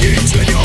Oni